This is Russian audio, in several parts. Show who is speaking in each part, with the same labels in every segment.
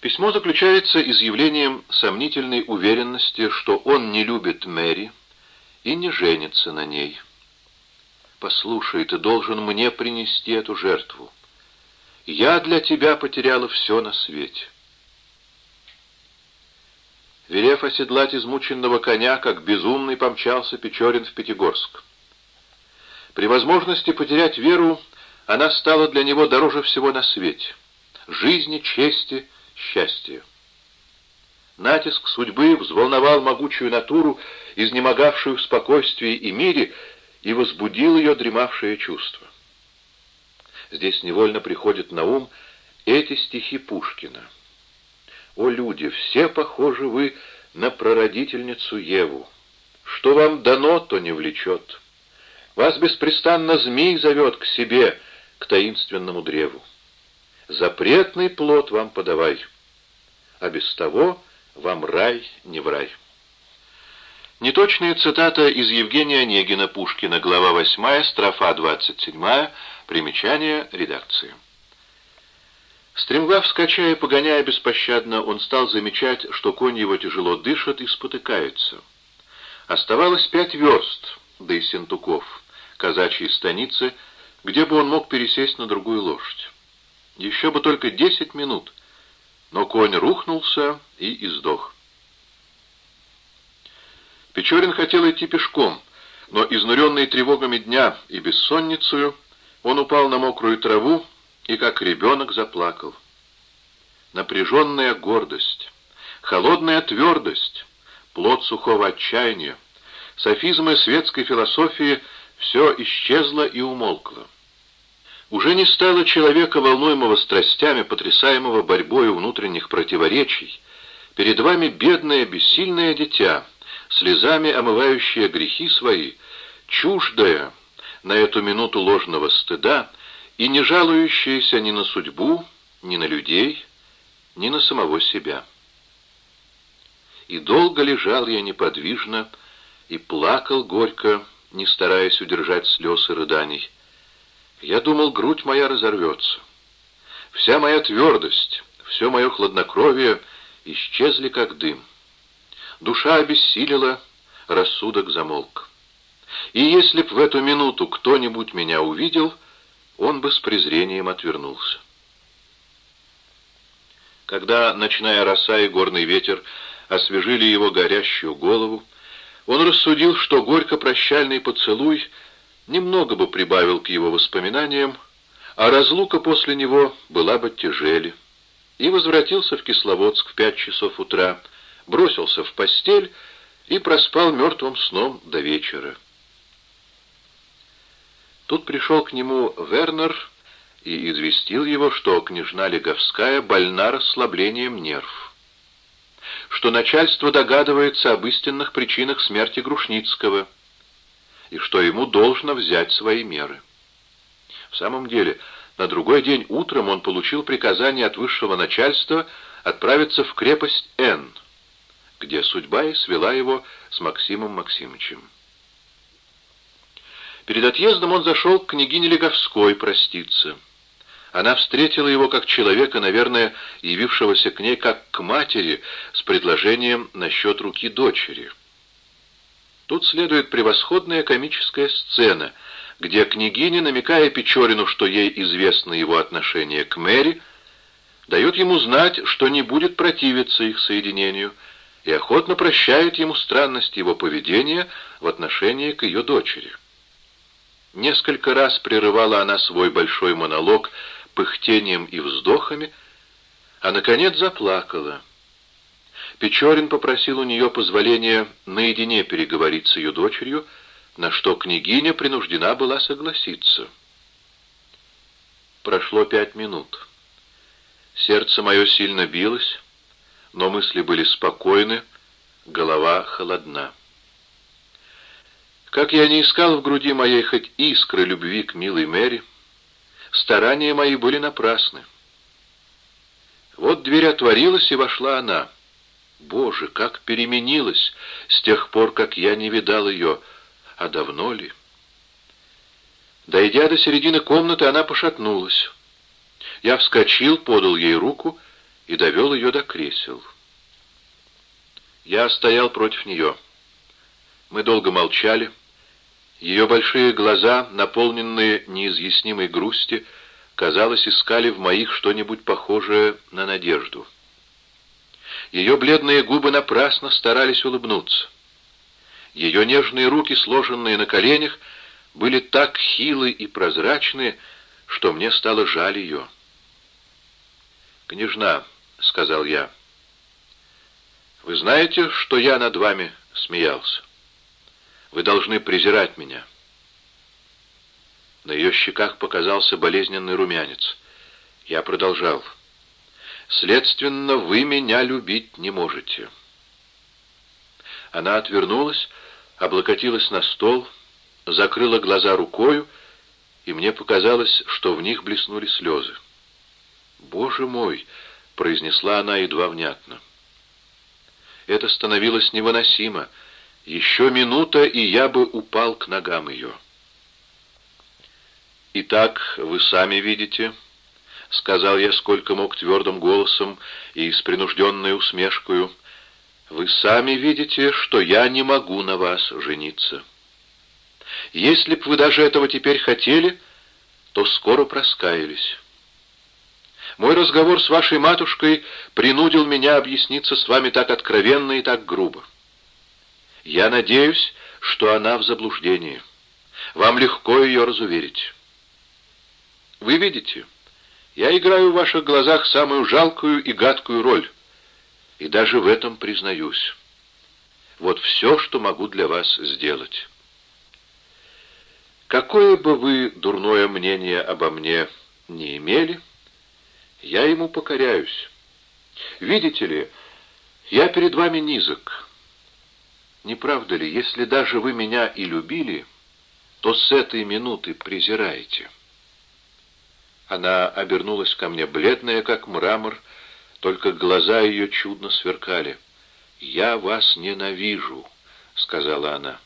Speaker 1: Письмо заключается изъявлением сомнительной уверенности, что он не любит Мэри и не женится на ней. «Послушай, ты должен мне принести эту жертву. Я для тебя потеряла все на свете». Велев оседлать измученного коня, как безумный помчался Печорин в Пятигорск. При возможности потерять веру она стала для него дороже всего на свете. Жизни, чести, счастья. Натиск судьбы взволновал могучую натуру, изнемогавшую в спокойствии и мире, и возбудил ее дремавшее чувство. Здесь невольно приходят на ум эти стихи Пушкина. «О, люди, все похожи вы на прародительницу Еву. Что вам дано, то не влечет. Вас беспрестанно змей зовет к себе, к таинственному древу. Запретный плод вам подавай, а без того вам рай не в рай. Неточная цитата из Евгения Онегина Пушкина, глава 8, строфа 27, примечание редакции. Стремглав скачая и погоняя беспощадно, он стал замечать, что конь его тяжело дышит и спотыкается. Оставалось пять верст до Иссентуков, казачьей станицы, где бы он мог пересесть на другую лошадь. Еще бы только десять минут. Но конь рухнулся и издох. Печорин хотел идти пешком, но, изнуренный тревогами дня и бессонницею, он упал на мокрую траву и, как ребенок, заплакал. Напряженная гордость, холодная твердость, плод сухого отчаяния, софизмы светской философии — все исчезло и умолкло. Уже не стало человека, волнуемого страстями, потрясаемого борьбой внутренних противоречий. Перед вами бедное, бессильное дитя, слезами омывающее грехи свои, чуждое на эту минуту ложного стыда и не жалующееся ни на судьбу, ни на людей, ни на самого себя. И долго лежал я неподвижно и плакал горько, не стараясь удержать слез и рыданий. Я думал, грудь моя разорвется. Вся моя твердость, все мое хладнокровие исчезли, как дым. Душа обессилила, рассудок замолк. И если б в эту минуту кто-нибудь меня увидел, он бы с презрением отвернулся. Когда ночная роса и горный ветер освежили его горящую голову, он рассудил, что горько-прощальный поцелуй — немного бы прибавил к его воспоминаниям, а разлука после него была бы тяжели. И возвратился в Кисловодск в пять часов утра, бросился в постель и проспал мертвым сном до вечера. Тут пришел к нему Вернер и известил его, что княжна Леговская больна расслаблением нерв, что начальство догадывается об истинных причинах смерти Грушницкого — и что ему должно взять свои меры. В самом деле, на другой день утром он получил приказание от высшего начальства отправиться в крепость Н, где судьба и свела его с Максимом Максимовичем. Перед отъездом он зашел к княгине Леговской проститься. Она встретила его как человека, наверное, явившегося к ней как к матери, с предложением насчет руки дочери. Тут следует превосходная комическая сцена, где княгиня, намекая Печорину, что ей известно его отношение к Мэри, дает ему знать, что не будет противиться их соединению, и охотно прощает ему странность его поведения в отношении к ее дочери. Несколько раз прерывала она свой большой монолог пыхтением и вздохами, а, наконец, заплакала — Печорин попросил у нее позволения наедине переговорить с ее дочерью, на что княгиня принуждена была согласиться. Прошло пять минут. Сердце мое сильно билось, но мысли были спокойны, голова холодна. Как я не искал в груди моей хоть искры любви к милой Мэри, старания мои были напрасны. Вот дверь отворилась, и вошла она — Боже, как переменилась с тех пор, как я не видал ее, а давно ли? Дойдя до середины комнаты, она пошатнулась. Я вскочил, подал ей руку и довел ее до кресел. Я стоял против нее. Мы долго молчали. Ее большие глаза, наполненные неизъяснимой грусти, казалось, искали в моих что-нибудь похожее на надежду. Ее бледные губы напрасно старались улыбнуться. Ее нежные руки, сложенные на коленях, были так хилы и прозрачны, что мне стало жаль ее. «Княжна», — сказал я, — «вы знаете, что я над вами смеялся? Вы должны презирать меня». На ее щеках показался болезненный румянец. Я продолжал. «Следственно, вы меня любить не можете». Она отвернулась, облокотилась на стол, закрыла глаза рукою, и мне показалось, что в них блеснули слезы. «Боже мой!» — произнесла она едва внятно. Это становилось невыносимо. Еще минута, и я бы упал к ногам ее. «Итак, вы сами видите», — сказал я сколько мог твердым голосом и с принужденной усмешкою, — «вы сами видите, что я не могу на вас жениться. Если б вы даже этого теперь хотели, то скоро проскаялись». Мой разговор с вашей матушкой принудил меня объясниться с вами так откровенно и так грубо. Я надеюсь, что она в заблуждении. Вам легко ее разуверить. Вы видите, я играю в ваших глазах самую жалкую и гадкую роль, и даже в этом признаюсь. Вот все, что могу для вас сделать. Какое бы вы дурное мнение обо мне не имели, — я ему покоряюсь. Видите ли, я перед вами низок. Не правда ли, если даже вы меня и любили, то с этой минуты презираете?» Она обернулась ко мне, бледная, как мрамор, только глаза ее чудно сверкали. «Я вас ненавижу», — сказала она.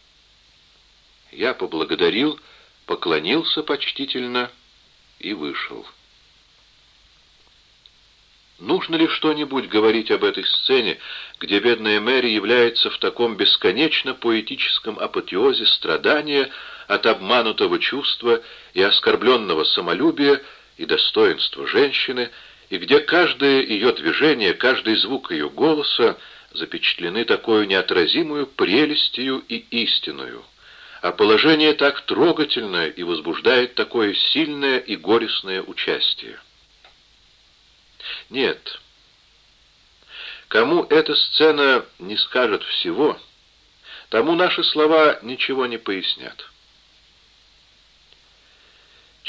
Speaker 1: Я поблагодарил, поклонился почтительно и вышел. Нужно ли что-нибудь говорить об этой сцене, где бедная Мэри является в таком бесконечно поэтическом апотеозе страдания от обманутого чувства и оскорбленного самолюбия и достоинства женщины, и где каждое ее движение, каждый звук ее голоса запечатлены такой неотразимую прелестью и истинную, а положение так трогательное и возбуждает такое сильное и горестное участие. Нет. Кому эта сцена не скажет всего, тому наши слова ничего не пояснят.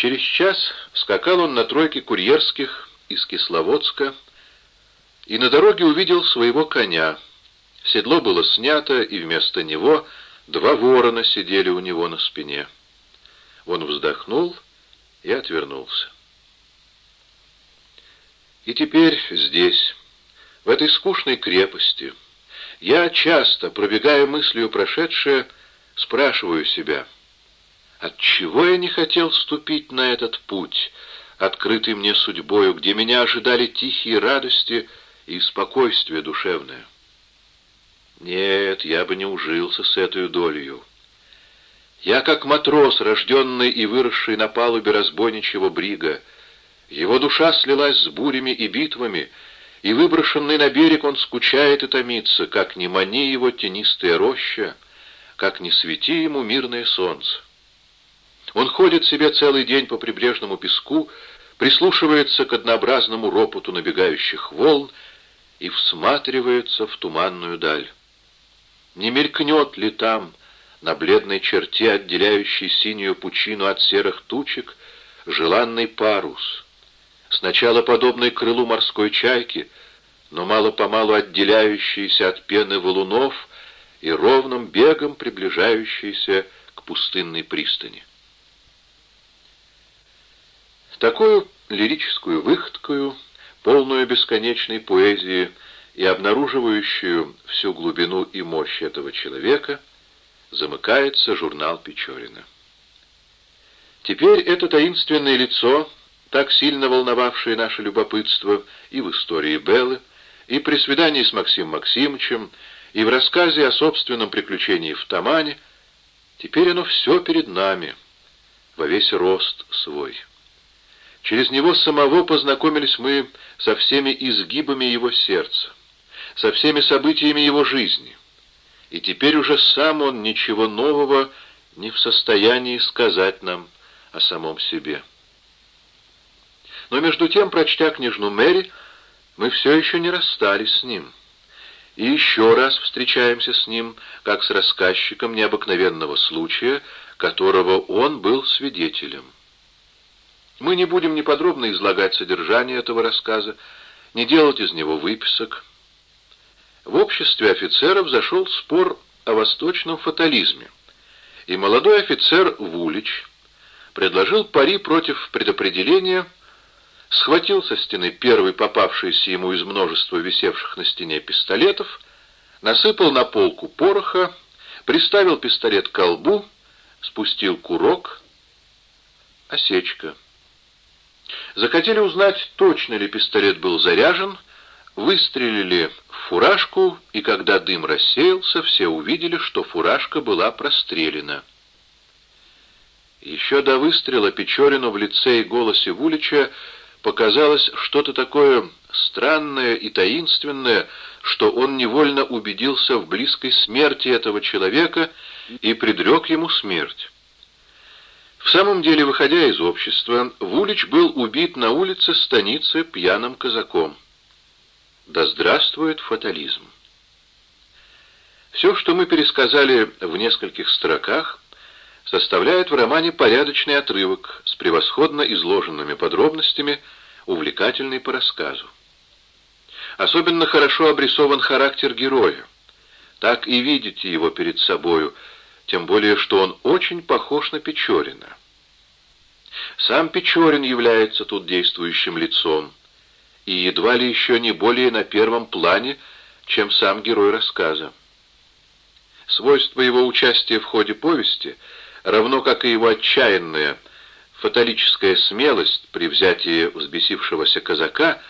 Speaker 1: Через час скакал он на тройке курьерских из Кисловодска и на дороге увидел своего коня. Седло было снято, и вместо него два ворона сидели у него на спине. Он вздохнул и отвернулся. И теперь здесь, в этой скучной крепости, я часто, пробегая мыслью прошедшее, спрашиваю себя, отчего я не хотел ступить на этот путь, открытый мне судьбою, где меня ожидали тихие радости и спокойствие душевное? Нет, я бы не ужился с этой долей. Я, как матрос, рожденный и выросший на палубе разбойничьего брига, его душа слилась с бурями и битвами, и, выброшенный на берег, он скучает и томится, как не мани его тенистая роща, как не свети ему мирное солнце. Он ходит себе целый день по прибрежному песку, прислушивается к однообразному ропоту набегающих волн и всматривается в туманную даль. Не мелькнет ли там, на бледной черте, отделяющей синюю пучину от серых тучек, желанный парус — сначала подобный крылу морской чайки, но мало-помалу отделяющийся от пены валунов и ровным бегом приближающийся к пустынной пристани. Такую лирическую выходкою, полную бесконечной поэзии и обнаруживающую всю глубину и мощь этого человека, замыкается журнал Печорина. Теперь это таинственное лицо так сильно волновавшие наше любопытство и в истории Беллы, и при свидании с Максимом Максимовичем, и в рассказе о собственном приключении в Тамане, теперь оно все перед нами, во весь рост свой. Через него самого познакомились мы со всеми изгибами его сердца, со всеми событиями его жизни, и теперь уже сам он ничего нового не в состоянии сказать нам о самом себе. Но между тем, прочтя княжну Мэри, мы все еще не расстались с ним. И еще раз встречаемся с ним, как с рассказчиком необыкновенного случая, которого он был свидетелем. Мы не будем неподробно излагать содержание этого рассказа, не делать из него выписок. В обществе офицеров зашел спор о восточном фатализме, и молодой офицер Вулич предложил пари против предопределения – схватил со стены первый попавшийся ему из множества висевших на стене пистолетов, насыпал на полку пороха, приставил пистолет к колбу, спустил курок. Осечка. Захотели узнать, точно ли пистолет был заряжен, выстрелили в фуражку, и когда дым рассеялся, все увидели, что фуражка была прострелена. Еще до выстрела Печорину в лице и голосе Вулича показалось что-то такое странное и таинственное, что он невольно убедился в близкой смерти этого человека и предрек ему смерть. В самом деле, выходя из общества, Вулич был убит на улице станицы пьяным казаком. Да здравствует фатализм! Все, что мы пересказали в нескольких строках, составляет в романе порядочный отрывок с превосходно изложенными подробностями, увлекательный по рассказу. Особенно хорошо обрисован характер героя. Так и видите его перед собою, тем более, что он очень похож на Печорина. Сам Печорин является тут действующим лицом, и едва ли еще не более на первом плане, чем сам герой рассказа. Свойство его участия в ходе повести — равно как и его отчаянная фаталическая смелость при взятии взбесившегося казака,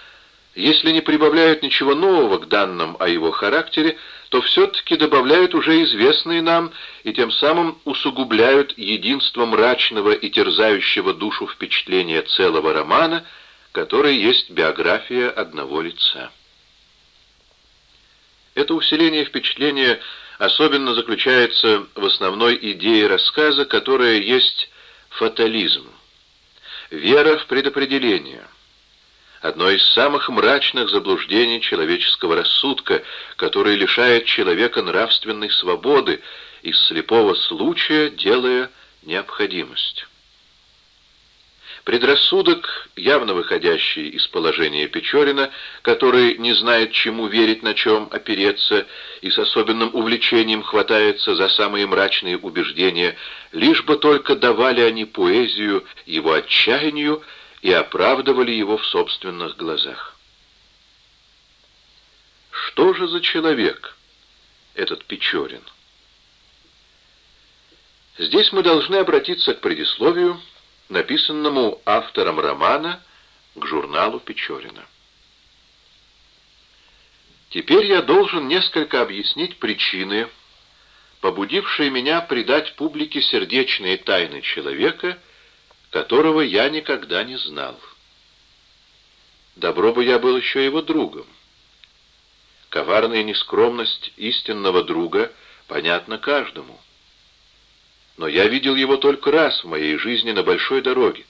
Speaker 1: если не прибавляют ничего нового к данным о его характере, то все-таки добавляют уже известные нам и тем самым усугубляют единство мрачного и терзающего душу впечатления целого романа, который есть биография одного лица. Это усиление впечатления особенно заключается в основной идее рассказа, которая есть фатализм. Вера в предопределение. Одно из самых мрачных заблуждений человеческого рассудка, которое лишает человека нравственной свободы, из слепого случая делая необходимость. Предрассудок, явно выходящий из положения Печорина, который не знает, чему верить, на чем опереться, и с особенным увлечением хватается за самые мрачные убеждения, лишь бы только давали они поэзию его отчаянию и оправдывали его в собственных глазах. Что же за человек этот Печорин? Здесь мы должны обратиться к предисловию, написанному автором романа к журналу Печорина. Теперь я должен несколько объяснить причины, побудившие меня предать публике сердечные тайны человека, которого я никогда не знал. Добро бы я был еще его другом. Коварная нескромность истинного друга понятна каждому но я видел его только раз в моей жизни на большой дороге.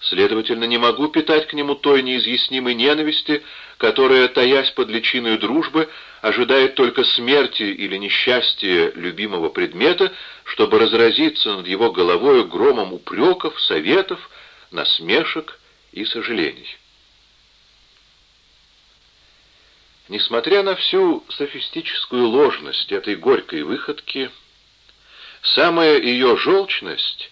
Speaker 1: Следовательно, не могу питать к нему той неизъяснимой ненависти, которая, таясь под личиной дружбы, ожидает только смерти или несчастья любимого предмета, чтобы разразиться над его головой громом упреков, советов, насмешек и сожалений. Несмотря на всю софистическую ложность этой горькой выходки, Самая ее желчность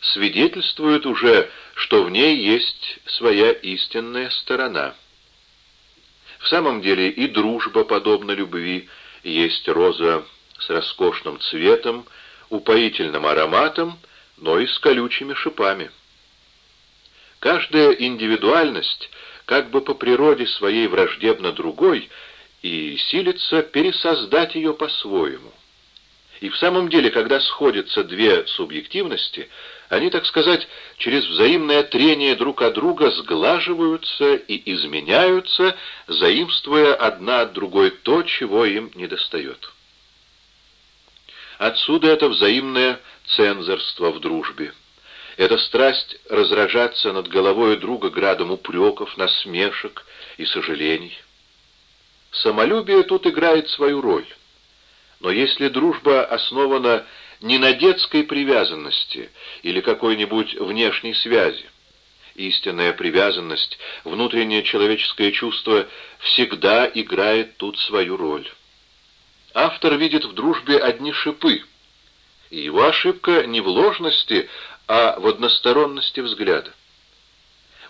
Speaker 1: свидетельствует уже, что в ней есть своя истинная сторона. В самом деле и дружба, подобна любви, есть роза с роскошным цветом, упоительным ароматом, но и с колючими шипами. Каждая индивидуальность как бы по природе своей враждебна другой и силится пересоздать ее по-своему. И в самом деле, когда сходятся две субъективности, они, так сказать, через взаимное трение друг от друга сглаживаются и изменяются, заимствуя одна от другой то, чего им недостает. Отсюда это взаимное цензорство в дружбе. Эта страсть разражаться над головой друга градом упреков, насмешек и сожалений. Самолюбие тут играет свою роль. Но если дружба основана не на детской привязанности или какой-нибудь внешней связи, истинная привязанность, внутреннее человеческое чувство всегда играет тут свою роль. Автор видит в дружбе одни шипы, и его ошибка не в ложности, а в односторонности взгляда.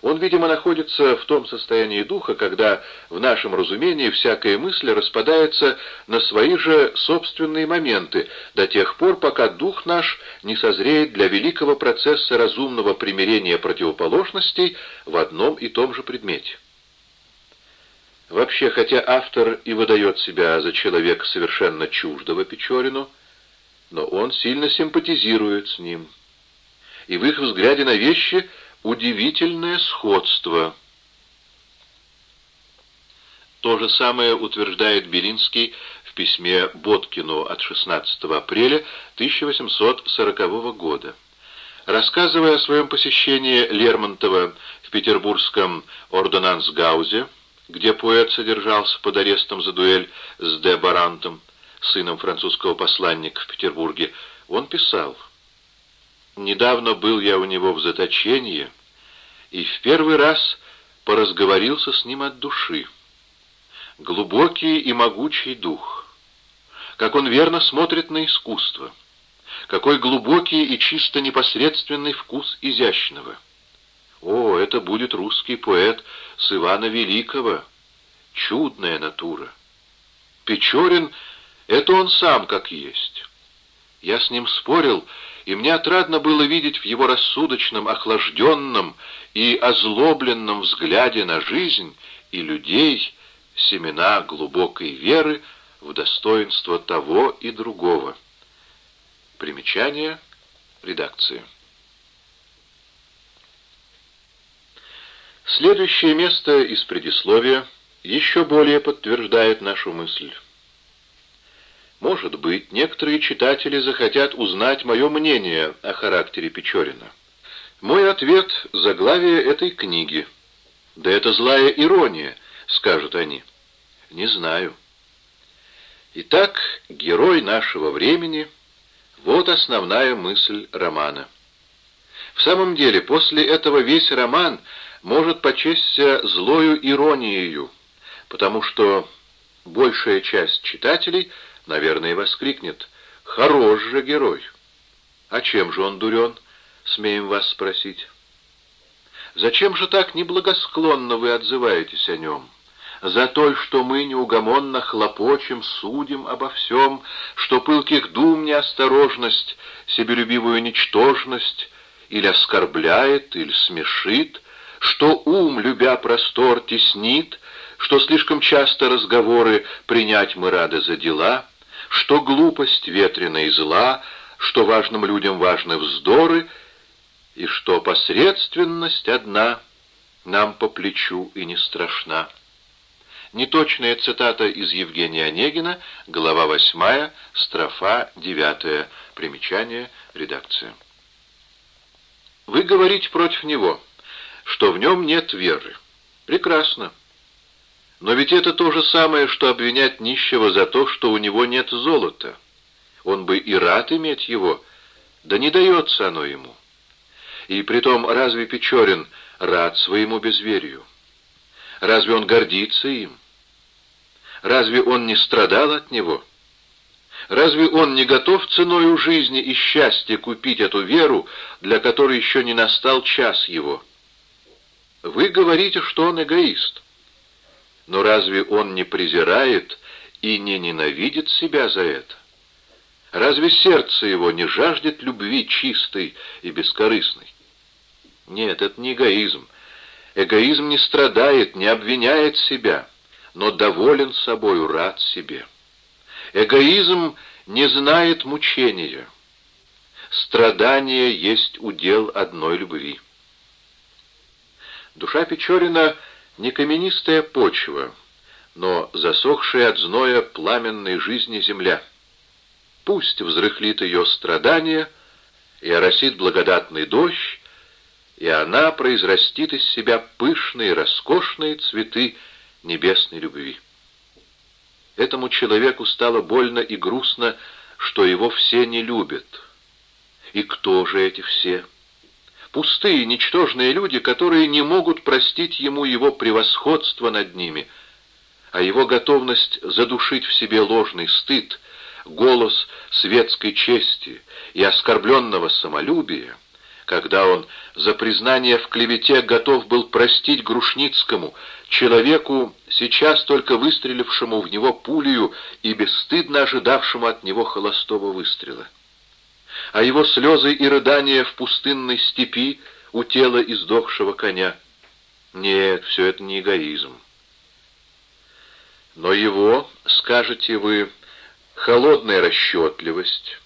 Speaker 1: Он, видимо, находится в том состоянии духа, когда в нашем разумении всякая мысль распадается на свои же собственные моменты, до тех пор, пока дух наш не созреет для великого процесса разумного примирения противоположностей в одном и том же предмете. Вообще, хотя автор и выдает себя за человека совершенно чуждого Печорину, но он сильно симпатизирует с ним. И в их взгляде на вещи – Удивительное сходство. То же самое утверждает Белинский в письме Боткину от 16 апреля 1840 года. Рассказывая о своем посещении Лермонтова в петербургском Ордонансгаузе, где поэт содержался под арестом за дуэль с де Барантом, сыном французского посланника в Петербурге, он писал Недавно был я у него в заточении и в первый раз поразговорился с ним от души. Глубокий и могучий дух. Как он верно смотрит на искусство. Какой глубокий и чисто непосредственный вкус изящного. О, это будет русский поэт с Ивана Великого. Чудная натура. Печорин — это он сам как есть. Я с ним спорил, и мне отрадно было видеть в его рассудочном, охлажденном и озлобленном взгляде на жизнь и людей семена глубокой веры в достоинство того и другого. Примечание редакции. Следующее место из предисловия еще более подтверждает нашу мысль. Может быть, некоторые читатели захотят узнать мое мнение о характере Печорина. Мой ответ — заглавие этой книги. «Да это злая ирония», — скажут они. Не знаю. Итак, герой нашего времени — вот основная мысль романа. В самом деле, после этого весь роман может почесться злою иронией, потому что большая часть читателей — наверное, воскликнет «Хорош же герой!» «А чем же он дурен?» — смеем вас спросить. «Зачем же так неблагосклонно вы отзываетесь о нем?» за то, что мы неугомонно хлопочем, судим обо всем, что пылких дум неосторожность, себелюбивую ничтожность или оскорбляет, или смешит, что ум, любя простор, теснит, что слишком часто разговоры принять мы рады за дела, что глупость ветрена и зла, что важным людям важны вздоры, и что посредственность одна нам по плечу и не страшна. Неточная цитата из Евгения Онегина, глава 8, строфа 9, примечание, редакция. Вы говорите против него, что в нем нет веры. Прекрасно. Но ведь это то же самое, что обвинять нищего за то, что у него нет золота. Он бы и рад иметь его, да не дается оно ему. И притом, разве Печорин рад своему безверию? Разве он гордится им? Разве он не страдал от него? Разве он не готов ценою жизни и счастья купить эту веру, для которой еще не настал час его? Вы говорите, что он эгоист. Но разве он не презирает и не ненавидит себя за это? Разве сердце его не жаждет любви чистой и бескорыстной? Нет, это не эгоизм, Эгоизм не страдает, не обвиняет себя, но доволен собою, рад себе. Эгоизм не знает мучения. Страдание есть удел одной любви. Душа Печорина не каменистая почва, но засохшая от зноя пламенной жизни земля. Пусть взрыхлит ее страдания и оросит благодатный дождь, и она произрастит из себя пышные, роскошные цветы небесной любви. Этому человеку стало больно и грустно, что его все не любят. И кто же эти все? Пустые, ничтожные люди, которые не могут простить ему его превосходство над ними, а его готовность задушить в себе ложный стыд, голос светской чести и оскорбленного самолюбия, когда он за признание в клевете готов был простить Грушницкому, человеку, сейчас только выстрелившему в него пулею и бесстыдно ожидавшему от него холостого выстрела. А его слезы и рыдания в пустынной степи у тела издохшего коня. Нет, все это не эгоизм. Но его, скажете вы, холодная расчетливость,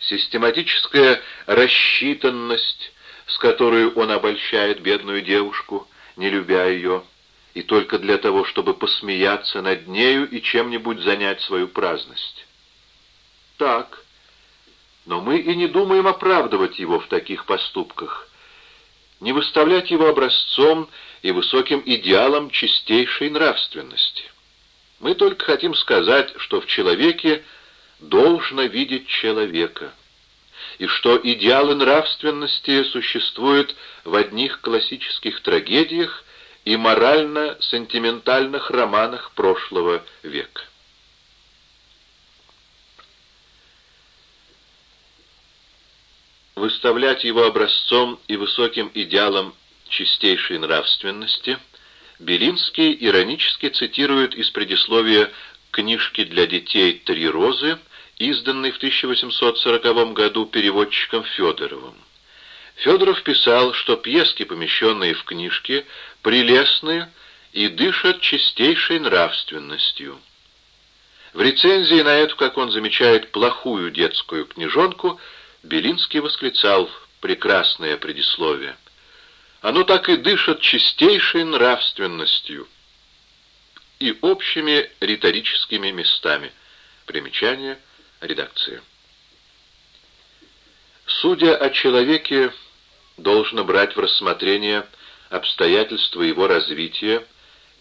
Speaker 1: систематическая рассчитанность, с которой он обольщает бедную девушку, не любя ее, и только для того, чтобы посмеяться над нею и чем-нибудь занять свою праздность. Так, но мы и не думаем оправдывать его в таких поступках, не выставлять его образцом и высоким идеалом чистейшей нравственности. Мы только хотим сказать, что в человеке должно видеть человека, и что идеалы нравственности существуют в одних классических трагедиях и морально-сентиментальных романах прошлого века. Выставлять его образцом и высоким идеалом чистейшей нравственности Белинский иронически цитирует из предисловия книжки для детей «Три розы» изданный в 1840 году переводчиком Федоровым. Федоров писал, что пьески, помещенные в книжке, прелестны и дышат чистейшей нравственностью. В рецензии на эту, как он замечает, плохую детскую книжонку, Белинский восклицал прекрасное предисловие. Оно так и дышит чистейшей нравственностью и общими риторическими местами. Примечание – Редакция. Судя о человеке, должно брать в рассмотрение обстоятельства его развития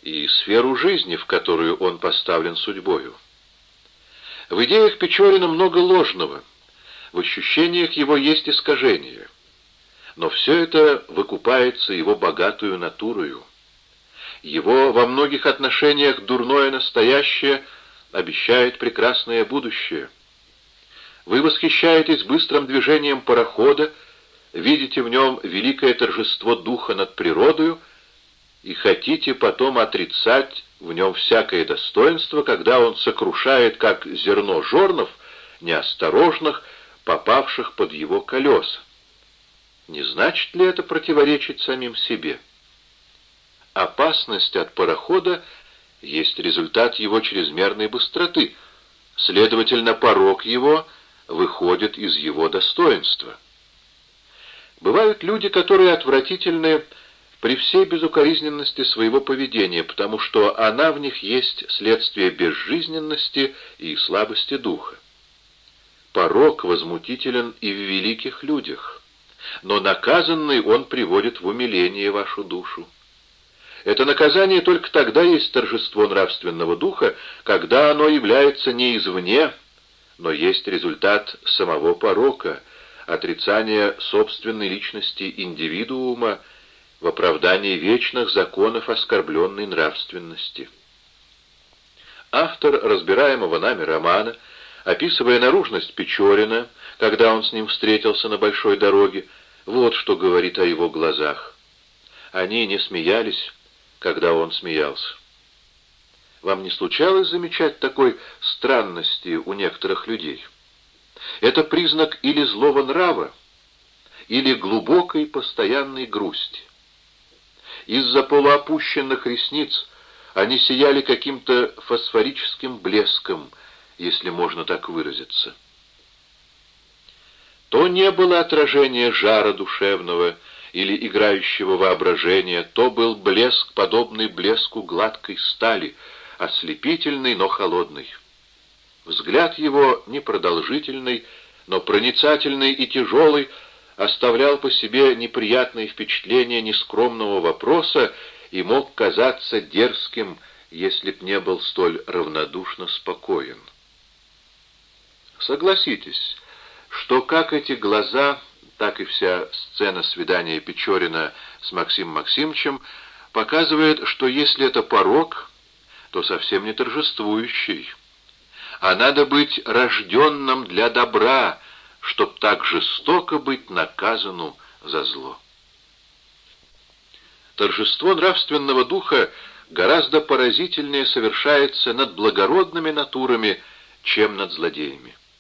Speaker 1: и сферу жизни, в которую он поставлен судьбою. В идеях Печорина много ложного, в ощущениях его есть искажения, но все это выкупается его богатую натурою. Его во многих отношениях дурное настоящее обещает прекрасное будущее — вы восхищаетесь быстрым движением парохода, видите в нем великое торжество духа над природою и хотите потом отрицать в нем всякое достоинство, когда он сокрушает, как зерно жорнов, неосторожных, попавших под его колеса. Не значит ли это противоречить самим себе? Опасность от парохода есть результат его чрезмерной быстроты, следовательно, порог его — выходит из его достоинства. Бывают люди, которые отвратительны при всей безукоризненности своего поведения, потому что она в них есть следствие безжизненности и слабости духа. Порок возмутителен и в великих людях, но наказанный он приводит в умиление вашу душу. Это наказание только тогда есть торжество нравственного духа, когда оно является не извне, но есть результат самого порока, отрицания собственной личности индивидуума в оправдании вечных законов оскорбленной нравственности. Автор разбираемого нами романа, описывая наружность Печорина, когда он с ним встретился на большой дороге, вот что говорит о его глазах. Они не смеялись, когда он смеялся. Вам не случалось замечать такой странности у некоторых людей? Это признак или злого нрава, или глубокой постоянной грусти. Из-за полуопущенных ресниц они сияли каким-то фосфорическим блеском, если можно так выразиться. То не было отражение жара душевного или играющего воображения, то был блеск, подобный блеску гладкой стали, ослепительный, но холодный. Взгляд его непродолжительный, но проницательный и тяжелый, оставлял по себе неприятные впечатления нескромного вопроса и мог казаться дерзким, если б не был столь равнодушно спокоен. Согласитесь, что как эти глаза, так и вся сцена свидания Печорина с Максимом Максимовичем показывает, что если это порог, то совсем не торжествующий, а надо быть рожденным для добра, чтоб так жестоко быть наказану за зло. Торжество нравственного духа гораздо поразительнее совершается над благородными натурами, чем над злодеями.